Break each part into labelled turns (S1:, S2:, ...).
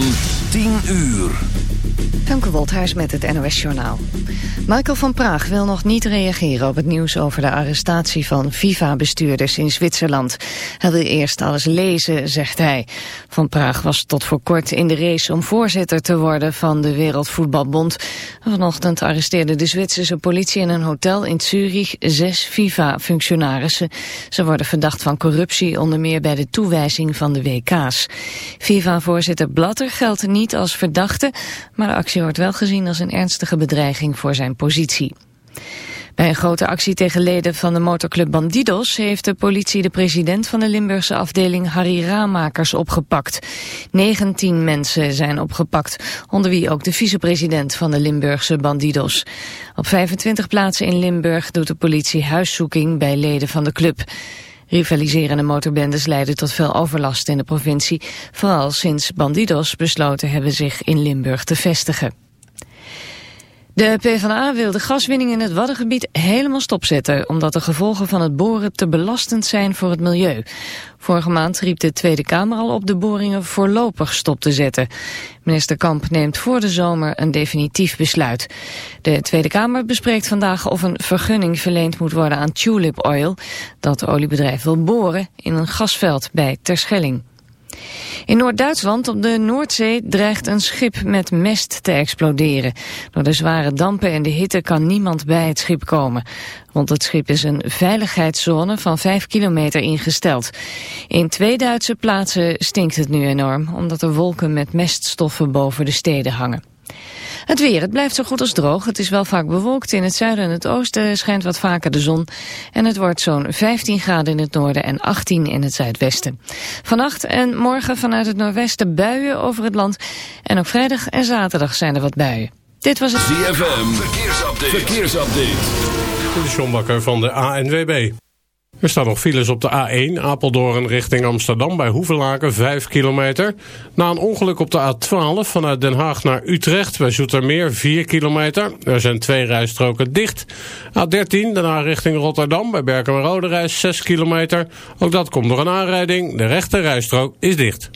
S1: van 10 uur.
S2: Femke Wolthuis met het NOS Journaal. Michael van Praag wil nog niet reageren op het nieuws over de arrestatie van FIFA-bestuurders in Zwitserland. Hij wil eerst alles lezen, zegt hij. Van Praag was tot voor kort in de race om voorzitter te worden van de Wereldvoetbalbond. Vanochtend arresteerde de Zwitserse politie in een hotel in Zurich zes FIFA-functionarissen. Ze worden verdacht van corruptie, onder meer bij de toewijzing van de WK's. FIFA-voorzitter Blatter geldt niet als verdachte, maar de actie wordt wel gezien als een ernstige bedreiging voor zijn positie. Bij een grote actie tegen leden van de motorclub Bandidos heeft de politie de president van de Limburgse afdeling Harry Raamakers opgepakt. 19 mensen zijn opgepakt, onder wie ook de vicepresident van de Limburgse Bandidos. Op 25 plaatsen in Limburg doet de politie huiszoeking bij leden van de club. Rivaliserende motorbendes leiden tot veel overlast in de provincie, vooral sinds Bandidos besloten hebben zich in Limburg te vestigen. De PvdA wil de gaswinning in het Waddengebied helemaal stopzetten... omdat de gevolgen van het boren te belastend zijn voor het milieu. Vorige maand riep de Tweede Kamer al op de boringen voorlopig stop te zetten. Minister Kamp neemt voor de zomer een definitief besluit. De Tweede Kamer bespreekt vandaag of een vergunning verleend moet worden aan Tulip Oil... dat oliebedrijf wil boren in een gasveld bij Terschelling. In Noord-Duitsland op de Noordzee dreigt een schip met mest te exploderen. Door de zware dampen en de hitte kan niemand bij het schip komen. Rond het schip is een veiligheidszone van 5 kilometer ingesteld. In twee Duitse plaatsen stinkt het nu enorm, omdat er wolken met meststoffen boven de steden hangen. Het weer, het blijft zo goed als droog. Het is wel vaak bewolkt. In het zuiden en het oosten schijnt wat vaker de zon. En het wordt zo'n 15 graden in het noorden en 18 in het zuidwesten. Vannacht en morgen vanuit het noordwesten buien over het land. En ook vrijdag en zaterdag zijn er wat buien. Dit was het...
S1: ZFM, verkeersupdate. verkeersupdate.
S3: De John Bakker van de ANWB. Er staan nog files op de A1 Apeldoorn richting Amsterdam bij Hoevelaken 5 kilometer. Na een ongeluk op de A12 vanuit Den Haag naar Utrecht bij Zoetermeer 4 kilometer. Er zijn twee rijstroken dicht. A13 daarna richting Rotterdam bij Berken Rode reis 6 kilometer. Ook dat komt door een aanrijding. De rechte rijstrook is dicht.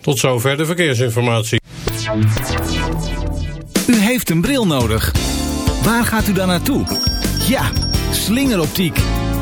S3: Tot zover de verkeersinformatie.
S4: U heeft een bril nodig. Waar gaat u dan naartoe? Ja, slingeroptiek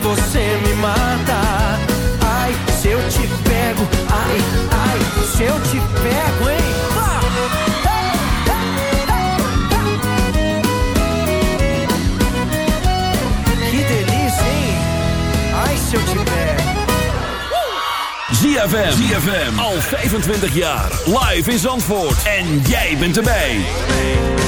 S5: Você me mata. Ai, se eu te pego, ai, ai, se eu te pego, hein? Que delícia, hein? Ai, se eu te pego.
S6: ZFM. ZFM. Al 25 jaar. Live in Zandvoort. En jij bent erbij.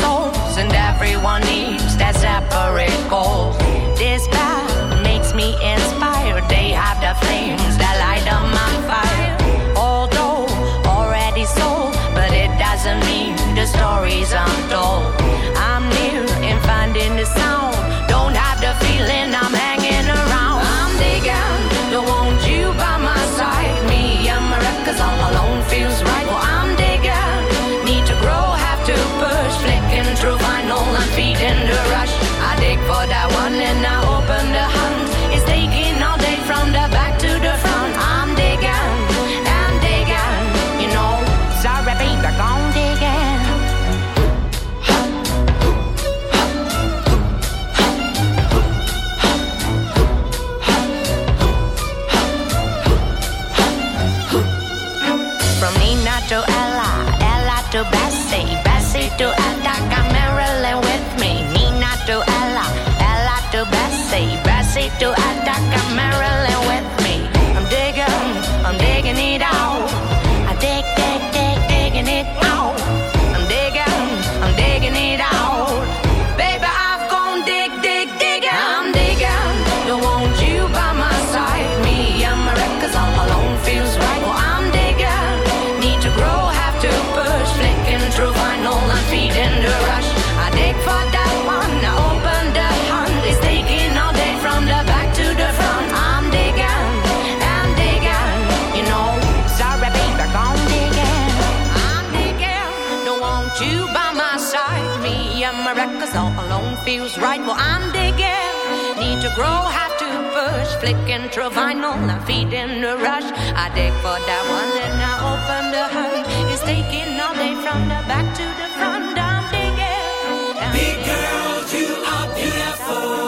S7: souls, and everyone needs their separate goals. grow, have to push. Flicking through vinyl, I'm feeding the rush. I dig for that one, then I open the hood. It's taking all day from the back to the front. I'm digging. Big
S8: girl, you are beautiful.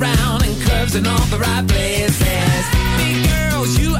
S8: around and curves in all the right places. Big girls, you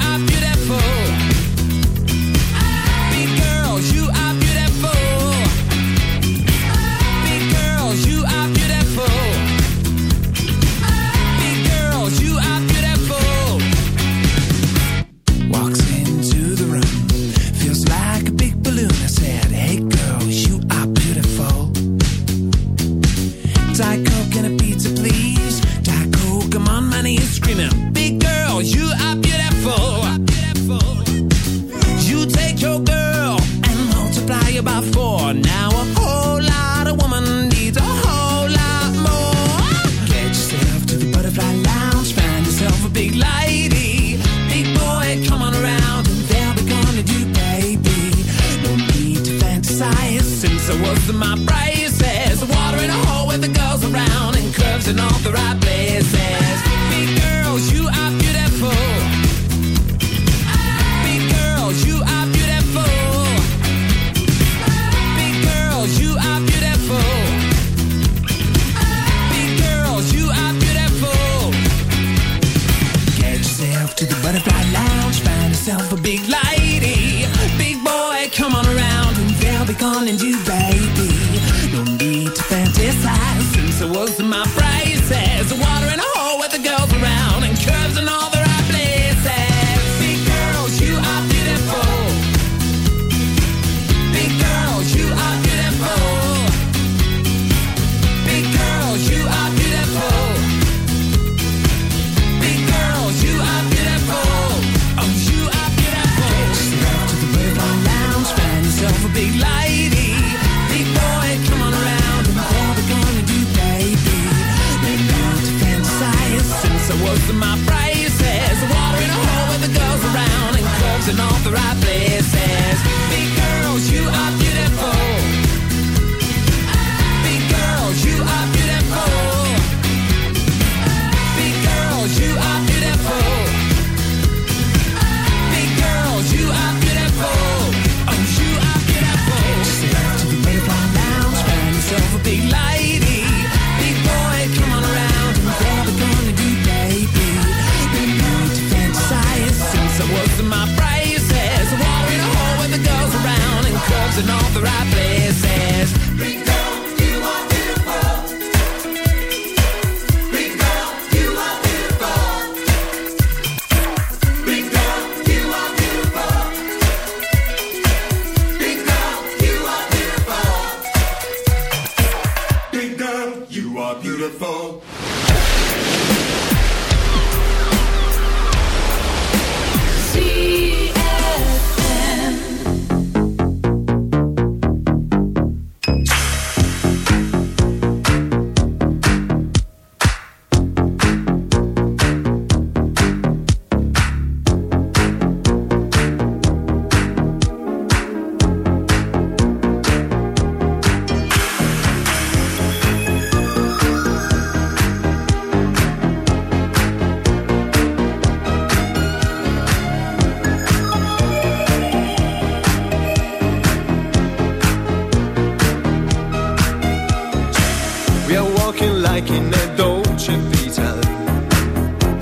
S6: they lie.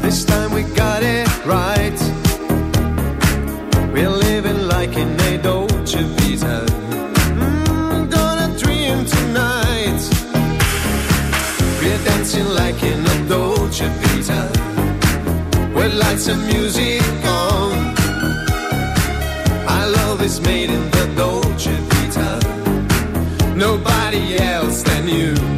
S6: This time we got it right. We're living like in a Dolce Vita. Gonna dream tonight. We're dancing like in a Dolce Vita. With lights some music on. Love is made in the Dolce Vita. Nobody else than you.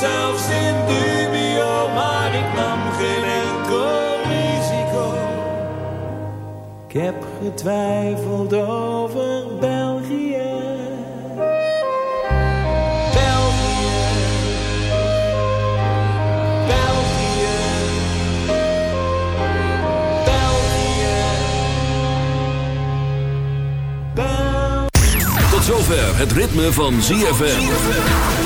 S5: zelfs in dubio, maar ik nam geen enkel risico. Ik heb getwijfeld over België. België. België. België.
S1: Tot zover het ritme van ZFM.